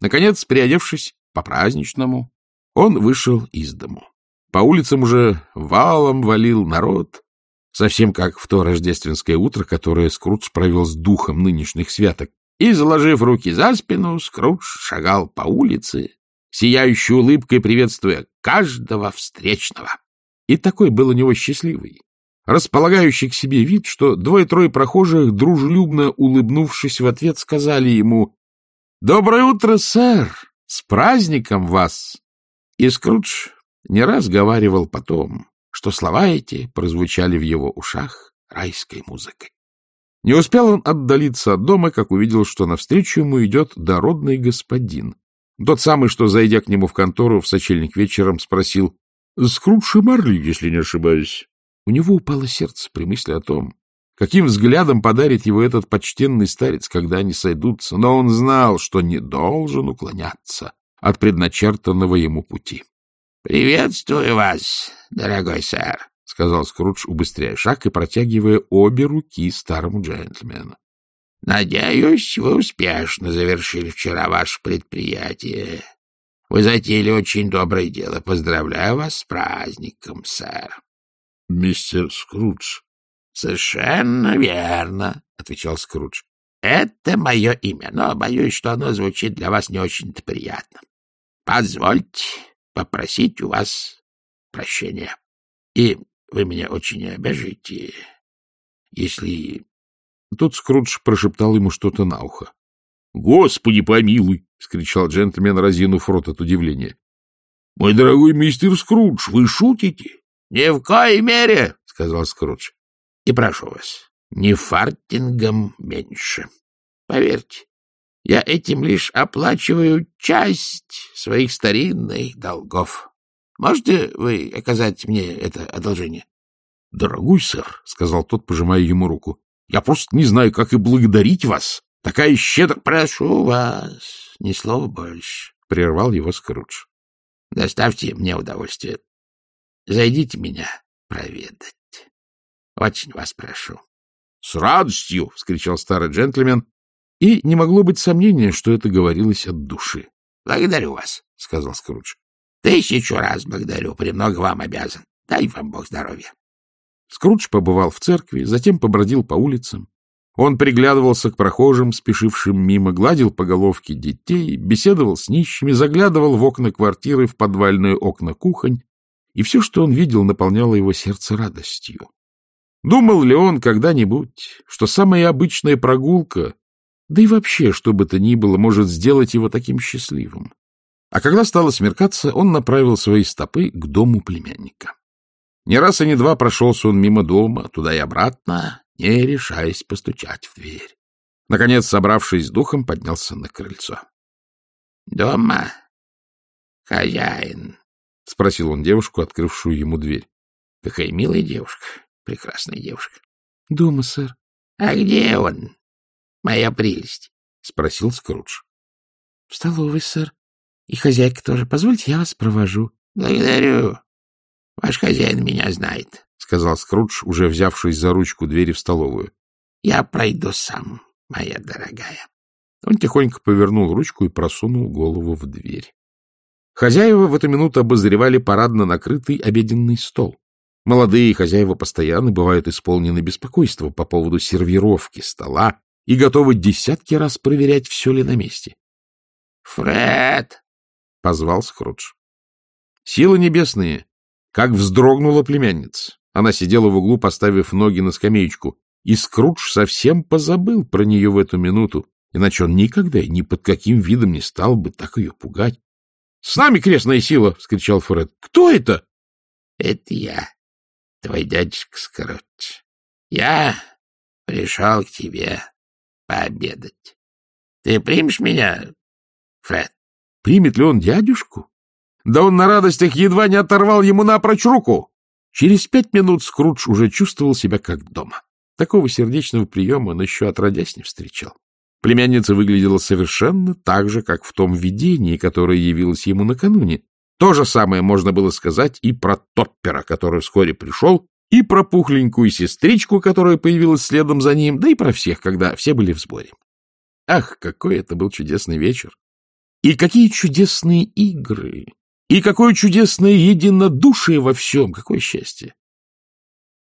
Наконец, приодевшись по-праздничному, он вышел из дому. По улицам уже валом валил народ, совсем как в то рождественское утро, которое Скрудж провел с духом нынешних святок. И, заложив руки за спину, Скрудж шагал по улице, сияющей улыбкой приветствуя каждого встречного. И такой был у него счастливый, располагающий к себе вид, что двое-трое прохожих, дружелюбно улыбнувшись в ответ, сказали ему «Доброе утро, сэр! С праздником вас!» И Скрудж не раз говаривал потом, что слова эти прозвучали в его ушах райской музыкой. Не успел он отдалиться от дома, как увидел, что навстречу ему идет дородный господин. Тот самый, что, зайдя к нему в контору в сочельник вечером, спросил «Скрудж и Марли, если не ошибаюсь». У него упало сердце при мысли о том, каким взглядом подарит его этот почтенный старец, когда они сойдутся, но он знал, что не должен уклоняться от предначертанного ему пути. — Приветствую вас, дорогой сэр, — сказал Скрудж, убыстряя шаг и протягивая обе руки старому джентльмену. — Надеюсь, вы успешно завершили вчера ваше предприятие. Вы затеяли очень доброе дело. Поздравляю вас с праздником, сэр. — Мистер Скрудж. — Совершенно верно, — отвечал Скрудж. — Это мое имя, но боюсь, что оно звучит для вас не очень-то приятно. Позвольте попросить у вас прощения. И вы меня очень обяжите, если... Тут Скрудж прошептал ему что-то на ухо. — Господи помилуй! — скричал джентльмен, разинув рот от удивления. — Мой дорогой мистер Скрудж, вы шутите? — Ни в коей мере, — сказал Скрудж. — И прошу вас, не фартингом меньше. Поверьте, я этим лишь оплачиваю часть своих старинных долгов. Можете вы оказать мне это одолжение? — Дорогой сэр, — сказал тот, пожимая ему руку, — я просто не знаю, как и благодарить вас. Такая щедр... — Прошу вас, ни слова больше, — прервал его Скрудж. — Доставьте мне удовольствие. Зайдите меня проведать. Очень вас прошу. — С радостью! — вскричал старый джентльмен и не могло быть сомнения, что это говорилось от души. — Благодарю вас, — сказал Скрудж. — Тысячу раз благодарю, премного вам обязан. Дай вам Бог здоровья. Скрудж побывал в церкви, затем побродил по улицам. Он приглядывался к прохожим, спешившим мимо, гладил по головке детей, беседовал с нищими, заглядывал в окна квартиры, в подвальные окна кухонь, и все, что он видел, наполняло его сердце радостью. Думал ли он когда-нибудь, что самая обычная прогулка да и вообще, что бы то ни было, может сделать его таким счастливым. А когда стало смеркаться, он направил свои стопы к дому племянника. Не раз и не два прошелся он мимо дома, туда и обратно, не решаясь постучать в дверь. Наконец, собравшись с духом, поднялся на крыльцо. — Дома хозяин? — спросил он девушку, открывшую ему дверь. — Какая милая девушка, прекрасная девушка. — Дома, сэр. — А где он? моя прелесть? — спросил Скрудж. — В столовой, сэр. И хозяйка тоже. Позвольте, я вас провожу. — Благодарю. Ваш хозяин меня знает, — сказал Скрудж, уже взявшись за ручку двери в столовую. — Я пройду сам, моя дорогая. Он тихонько повернул ручку и просунул голову в дверь. Хозяева в эту минуту обозревали парадно накрытый обеденный стол. Молодые хозяева постоянно бывают исполнены беспокойства по поводу сервировки стола и готовы десятки раз проверять, все ли на месте. — Фред! — позвал Скрудж. Силы небесные! Как вздрогнула племянница! Она сидела в углу, поставив ноги на скамеечку, и Скрудж совсем позабыл про нее в эту минуту, иначе он никогда и ни под каким видом не стал бы так ее пугать. — С нами крестная сила! — вскричал Фред. — Кто это? — Это я, твой дядюшка Скрудж. Я пришел к тебе пообедать. Ты примешь меня, Фред? Примет ли он дядюшку? Да он на радостях едва не оторвал ему напрочь руку. Через пять минут Скрудж уже чувствовал себя как дома. Такого сердечного приема он еще отродясь не встречал. Племянница выглядела совершенно так же, как в том видении, которое явилось ему накануне. То же самое можно было сказать и про Топпера, который вскоре пришел и про пухленькую сестричку, которая появилась следом за ним, да и про всех, когда все были в сборе. Ах, какой это был чудесный вечер! И какие чудесные игры! И какое чудесное единодушие во всем! Какое счастье!